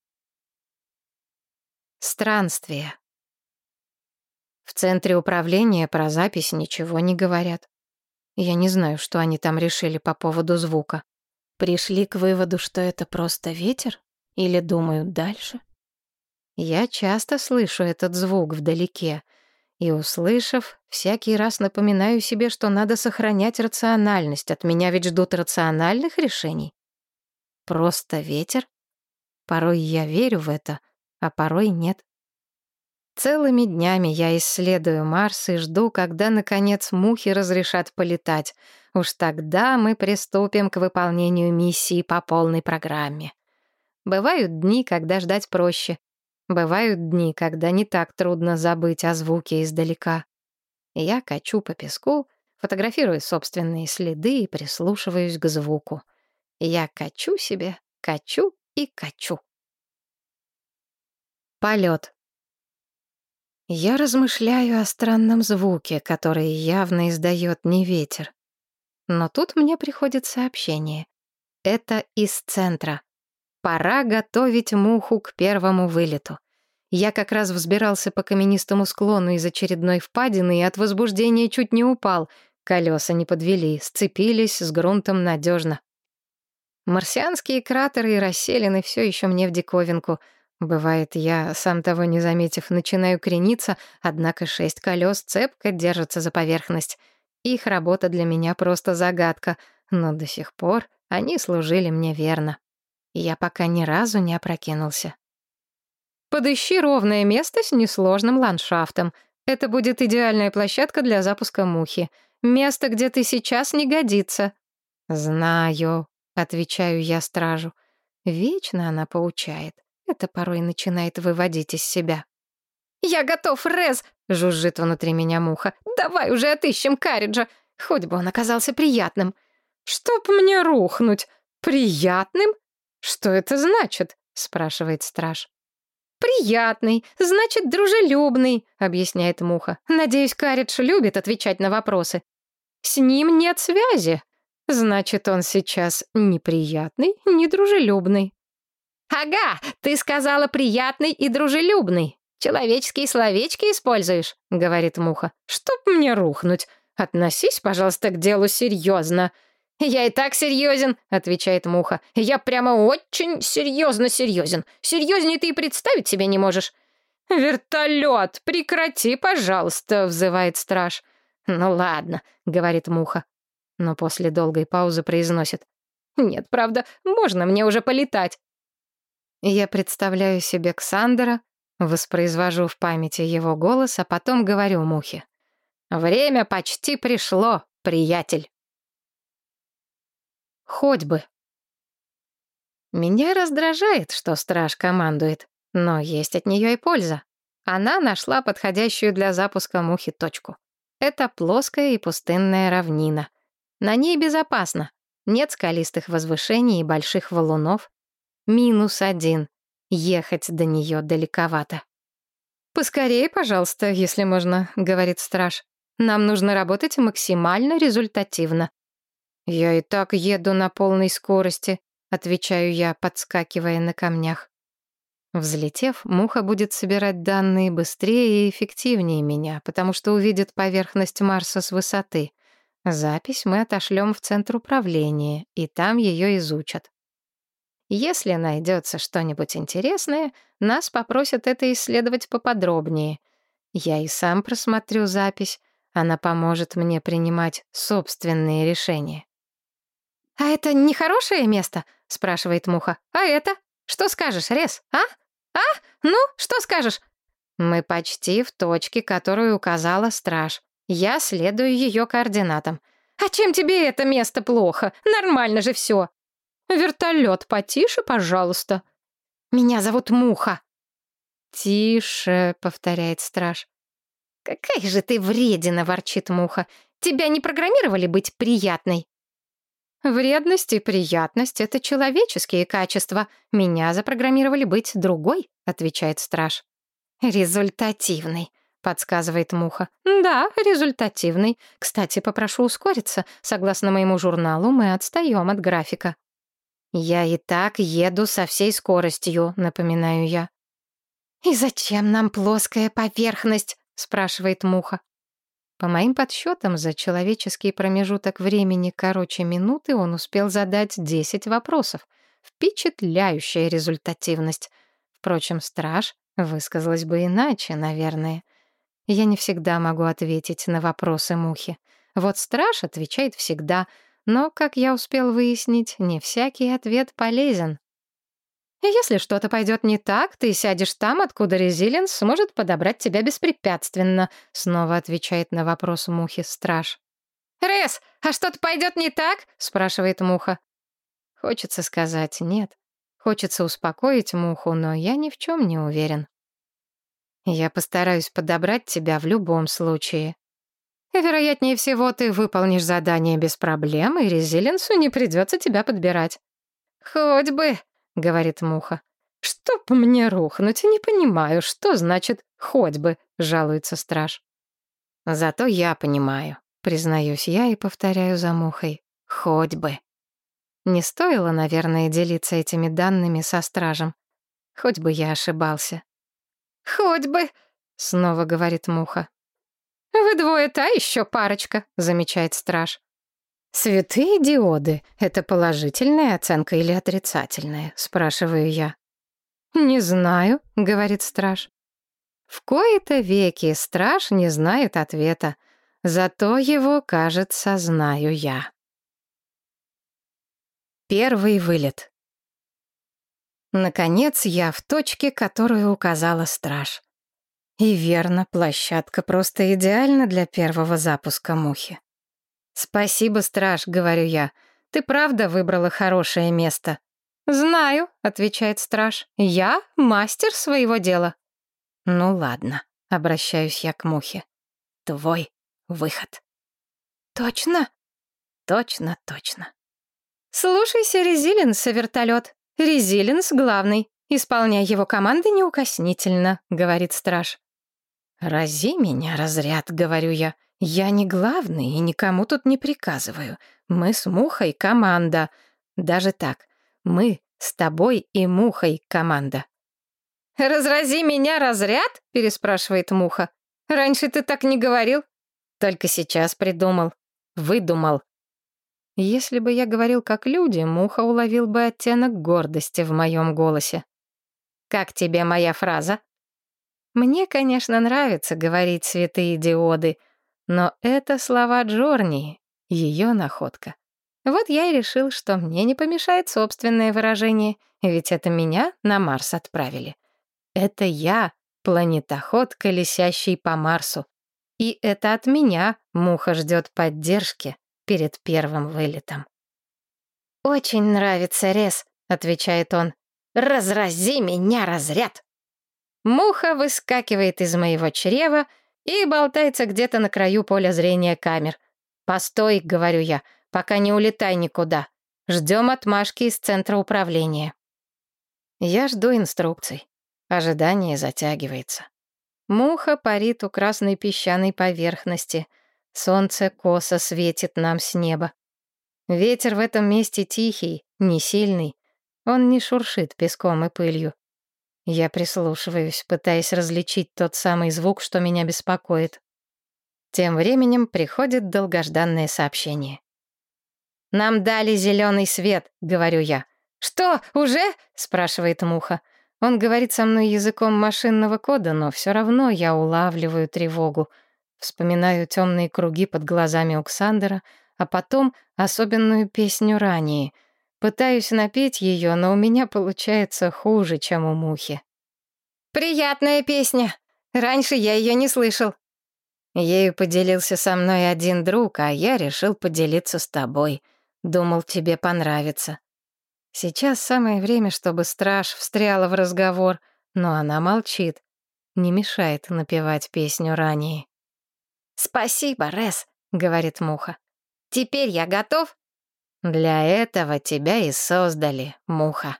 Странствие. В центре управления про запись ничего не говорят. Я не знаю, что они там решили по поводу звука. Пришли к выводу, что это просто ветер? Или думают дальше? Я часто слышу этот звук вдалеке, и, услышав, всякий раз напоминаю себе, что надо сохранять рациональность. От меня ведь ждут рациональных решений. Просто ветер? Порой я верю в это, а порой нет. Целыми днями я исследую Марс и жду, когда, наконец, мухи разрешат полетать. Уж тогда мы приступим к выполнению миссии по полной программе. Бывают дни, когда ждать проще. Бывают дни, когда не так трудно забыть о звуке издалека. Я качу по песку, фотографирую собственные следы и прислушиваюсь к звуку. Я качу себе, качу и качу. Полет. Я размышляю о странном звуке, который явно издает не ветер. Но тут мне приходит сообщение. Это из центра. Пора готовить муху к первому вылету. Я как раз взбирался по каменистому склону из очередной впадины и от возбуждения чуть не упал. Колеса не подвели, сцепились с грунтом надежно. Марсианские кратеры и расселены все еще мне в диковинку — Бывает, я, сам того не заметив, начинаю крениться, однако шесть колес цепко держатся за поверхность. Их работа для меня просто загадка, но до сих пор они служили мне верно. Я пока ни разу не опрокинулся. Подыщи ровное место с несложным ландшафтом. Это будет идеальная площадка для запуска мухи. Место, где ты сейчас, не годится. Знаю, отвечаю я стражу. Вечно она поучает. Это порой начинает выводить из себя. «Я готов, Рез!» — жужжит внутри меня муха. «Давай уже отыщем Кариджа! Хоть бы он оказался приятным!» «Чтоб мне рухнуть! Приятным? Что это значит?» — спрашивает страж. «Приятный, значит, дружелюбный», — объясняет Муха. «Надеюсь, Каридж любит отвечать на вопросы. С ним нет связи. Значит, он сейчас неприятный, недружелюбный». «Ага, ты сказала приятный и дружелюбный. Человеческие словечки используешь», — говорит Муха. «Чтоб мне рухнуть. Относись, пожалуйста, к делу серьезно». «Я и так серьезен», — отвечает Муха. «Я прямо очень серьезно серьезен. Серьезнее ты и представить себе не можешь». «Вертолет, прекрати, пожалуйста», — взывает страж. «Ну ладно», — говорит Муха. Но после долгой паузы произносит. «Нет, правда, можно мне уже полетать». Я представляю себе Ксандера, воспроизвожу в памяти его голос, а потом говорю Мухе. «Время почти пришло, приятель». Хоть бы. Меня раздражает, что страж командует, но есть от нее и польза. Она нашла подходящую для запуска мухи точку. Это плоская и пустынная равнина. На ней безопасно. Нет скалистых возвышений и больших валунов. Минус один. Ехать до нее далековато. «Поскорее, пожалуйста, если можно», — говорит страж. «Нам нужно работать максимально результативно. «Я и так еду на полной скорости», — отвечаю я, подскакивая на камнях. Взлетев, муха будет собирать данные быстрее и эффективнее меня, потому что увидит поверхность Марса с высоты. Запись мы отошлем в центр управления, и там ее изучат. Если найдется что-нибудь интересное, нас попросят это исследовать поподробнее. Я и сам просмотрю запись, она поможет мне принимать собственные решения. «А это не хорошее место?» — спрашивает Муха. «А это? Что скажешь, Рес? А? А? Ну, что скажешь?» «Мы почти в точке, которую указала страж. Я следую ее координатам». «А чем тебе это место плохо? Нормально же все». «Вертолет потише, пожалуйста». «Меня зовут Муха». «Тише», — повторяет страж. «Какая же ты вредина!» — ворчит Муха. «Тебя не программировали быть приятной?» Вредность и приятность — это человеческие качества. Меня запрограммировали быть другой, отвечает страж. Результативный, подсказывает муха. Да, результативный. Кстати, попрошу ускориться. Согласно моему журналу, мы отстаем от графика. Я и так еду со всей скоростью, напоминаю я. И зачем нам плоская поверхность? спрашивает муха. По моим подсчетам, за человеческий промежуток времени короче минуты он успел задать 10 вопросов. Впечатляющая результативность. Впрочем, страж высказалась бы иначе, наверное. Я не всегда могу ответить на вопросы мухи. Вот страж отвечает всегда, но, как я успел выяснить, не всякий ответ полезен. Если что-то пойдет не так, ты сядешь там, откуда Резилинс сможет подобрать тебя беспрепятственно», — снова отвечает на вопрос мухи страж. «Рес, а что-то пойдет не так?» — спрашивает муха. Хочется сказать «нет». Хочется успокоить муху, но я ни в чем не уверен. Я постараюсь подобрать тебя в любом случае. Вероятнее всего, ты выполнишь задание без проблем, и Резилинсу не придется тебя подбирать. Хоть бы, — говорит муха. «Чтоб мне рухнуть, не понимаю, что значит «хоть бы», — жалуется страж. Зато я понимаю, признаюсь я и повторяю за мухой. «Хоть бы». Не стоило, наверное, делиться этими данными со стражем. Хоть бы я ошибался. «Хоть бы», — снова говорит муха. «Вы двое та еще парочка», — замечает страж. «Святые диоды — это положительная оценка или отрицательная?» — спрашиваю я. «Не знаю», — говорит страж. В кои-то веки страж не знает ответа, зато его, кажется, знаю я. Первый вылет. Наконец, я в точке, которую указала страж. И верно, площадка просто идеальна для первого запуска мухи. «Спасибо, страж», — говорю я. «Ты правда выбрала хорошее место?» «Знаю», — отвечает страж. «Я мастер своего дела». «Ну ладно», обращаюсь я к мухе. Твой выход. Точно? Точно, точно. Слушайся Резилинса, вертолет. Резилинс главный. Исполняй его команды неукоснительно, говорит страж. Рази меня, разряд, говорю я. Я не главный и никому тут не приказываю. Мы с Мухой команда. Даже так. Мы с тобой и Мухой команда. «Разрази меня разряд?» — переспрашивает Муха. «Раньше ты так не говорил?» «Только сейчас придумал. Выдумал». Если бы я говорил как люди, Муха уловил бы оттенок гордости в моем голосе. «Как тебе моя фраза?» Мне, конечно, нравится говорить святые диоды, но это слова Джорни, ее находка. Вот я и решил, что мне не помешает собственное выражение, ведь это меня на Марс отправили. Это я, планетоход, колесящий по Марсу. И это от меня муха ждет поддержки перед первым вылетом. «Очень нравится Рез», — отвечает он. «Разрази меня, разряд!» Муха выскакивает из моего чрева и болтается где-то на краю поля зрения камер. «Постой», — говорю я, — «пока не улетай никуда. Ждем отмашки из центра управления». Я жду инструкций. Ожидание затягивается. Муха парит у красной песчаной поверхности. Солнце косо светит нам с неба. Ветер в этом месте тихий, не сильный. Он не шуршит песком и пылью. Я прислушиваюсь, пытаясь различить тот самый звук, что меня беспокоит. Тем временем приходит долгожданное сообщение. «Нам дали зеленый свет», — говорю я. «Что, уже?» — спрашивает Муха. Он говорит со мной языком машинного кода, но все равно я улавливаю тревогу. Вспоминаю темные круги под глазами Оксандера, а потом особенную песню ранее. Пытаюсь напеть ее, но у меня получается хуже, чем у мухи. «Приятная песня. Раньше я ее не слышал». Ею поделился со мной один друг, а я решил поделиться с тобой. Думал, тебе понравится. Сейчас самое время, чтобы страж встряла в разговор, но она молчит, не мешает напевать песню ранее. «Спасибо, Рес», — говорит Муха. «Теперь я готов?» «Для этого тебя и создали, Муха».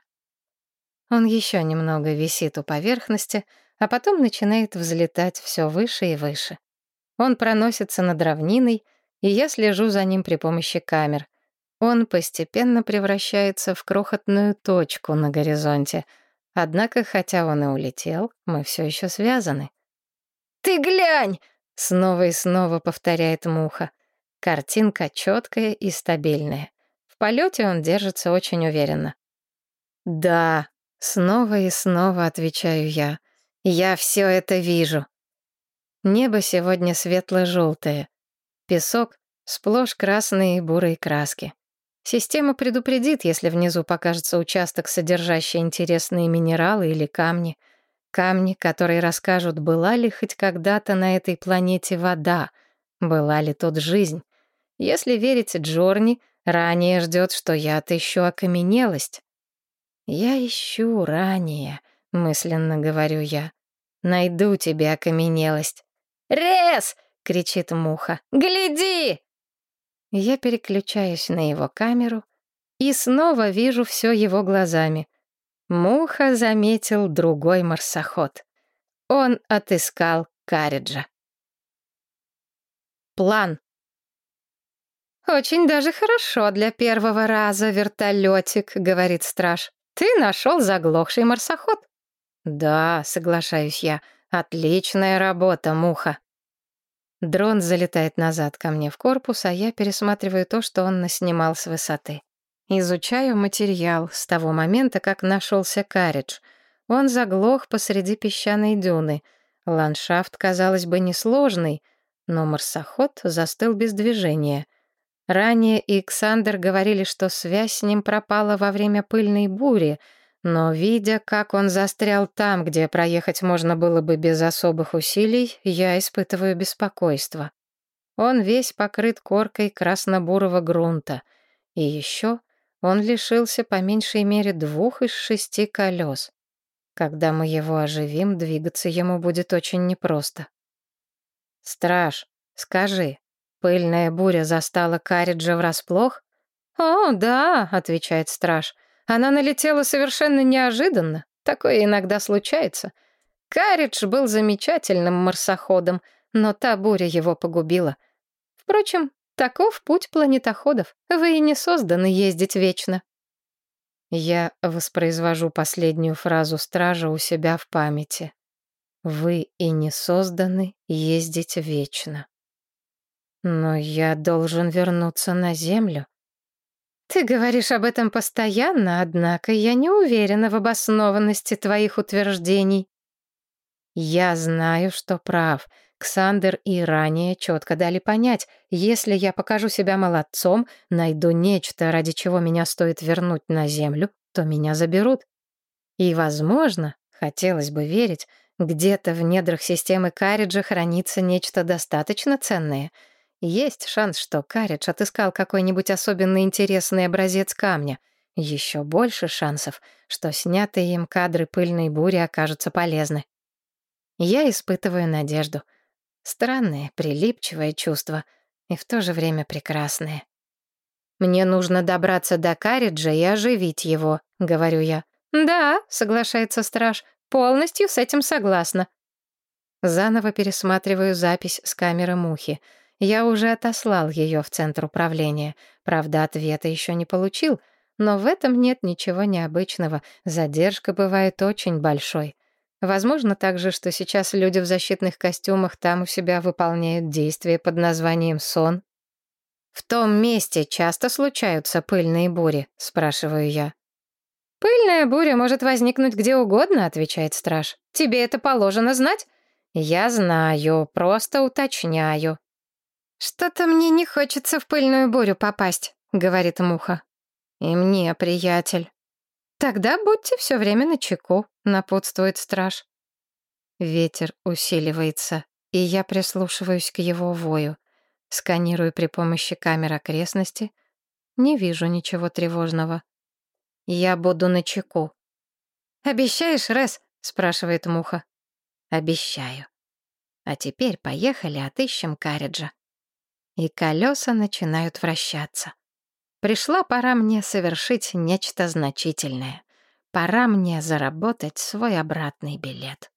Он еще немного висит у поверхности, а потом начинает взлетать все выше и выше. Он проносится над равниной, и я слежу за ним при помощи камер. Он постепенно превращается в крохотную точку на горизонте. Однако, хотя он и улетел, мы все еще связаны. «Ты глянь!» — снова и снова повторяет муха. Картинка четкая и стабильная. В полете он держится очень уверенно. «Да», — снова и снова отвечаю я. «Я все это вижу». Небо сегодня светло-желтое. Песок — сплошь красные и бурые краски. Система предупредит, если внизу покажется участок, содержащий интересные минералы или камни. Камни, которые расскажут, была ли хоть когда-то на этой планете вода, была ли тут жизнь. Если верить Джорни, ранее ждет, что я отыщу окаменелость. «Я ищу ранее», — мысленно говорю я. «Найду тебе окаменелость». «Рез!» — кричит муха. «Гляди!» Я переключаюсь на его камеру и снова вижу все его глазами. Муха заметил другой марсоход. Он отыскал Кариджа. План. «Очень даже хорошо для первого раза, вертолетик», — говорит страж. «Ты нашел заглохший марсоход». «Да», — соглашаюсь я, — «отличная работа, Муха». Дрон залетает назад ко мне в корпус, а я пересматриваю то, что он наснимал с высоты. Изучаю материал с того момента, как нашелся каридж. Он заглох посреди песчаной дюны. Ландшафт, казалось бы, несложный, но марсоход застыл без движения. Ранее Иксандер говорили, что связь с ним пропала во время пыльной бури — но, видя, как он застрял там, где проехать можно было бы без особых усилий, я испытываю беспокойство. Он весь покрыт коркой красно-бурого грунта. И еще он лишился по меньшей мере двух из шести колес. Когда мы его оживим, двигаться ему будет очень непросто. «Страж, скажи, пыльная буря застала Кариджа врасплох?» «О, да», — отвечает страж. «Она налетела совершенно неожиданно. Такое иногда случается. Каридж был замечательным марсоходом, но та буря его погубила. Впрочем, таков путь планетоходов. Вы и не созданы ездить вечно». Я воспроизвожу последнюю фразу стража у себя в памяти. Вы и не созданы ездить вечно. Но я должен вернуться на Землю. Ты говоришь об этом постоянно, однако я не уверена в обоснованности твоих утверждений. Я знаю, что прав. Ксандер и ранее четко дали понять, если я покажу себя молодцом, найду нечто, ради чего меня стоит вернуть на Землю, то меня заберут. И, возможно, хотелось бы верить, где-то в недрах системы Карриджа хранится нечто достаточно ценное. Есть шанс, что Карридж отыскал какой-нибудь особенно интересный образец камня. Еще больше шансов, что снятые им кадры пыльной бури окажутся полезны. Я испытываю надежду. Странное, прилипчивое чувство, и в то же время прекрасное. «Мне нужно добраться до Карриджа и оживить его», — говорю я. «Да», — соглашается страж, Полностью с этим согласна. Заново пересматриваю запись с камеры мухи. Я уже отослал ее в центр управления. Правда, ответа еще не получил, но в этом нет ничего необычного. Задержка бывает очень большой. Возможно также, что сейчас люди в защитных костюмах там у себя выполняют действие под названием сон. «В том месте часто случаются пыльные бури?» — спрашиваю я. «Пыльная буря может возникнуть где угодно», — отвечает страж. «Тебе это положено знать?» «Я знаю, просто уточняю». «Что-то мне не хочется в пыльную бурю попасть», — говорит Муха. «И мне, приятель». «Тогда будьте все время на чеку», — напутствует страж. Ветер усиливается, и я прислушиваюсь к его вою. Сканирую при помощи камер окрестности. Не вижу ничего тревожного. Я буду на чеку. «Обещаешь, Рес?» — спрашивает Муха. «Обещаю. А теперь поехали отыщем Карриджа». И колеса начинают вращаться. Пришла пора мне совершить нечто значительное. Пора мне заработать свой обратный билет.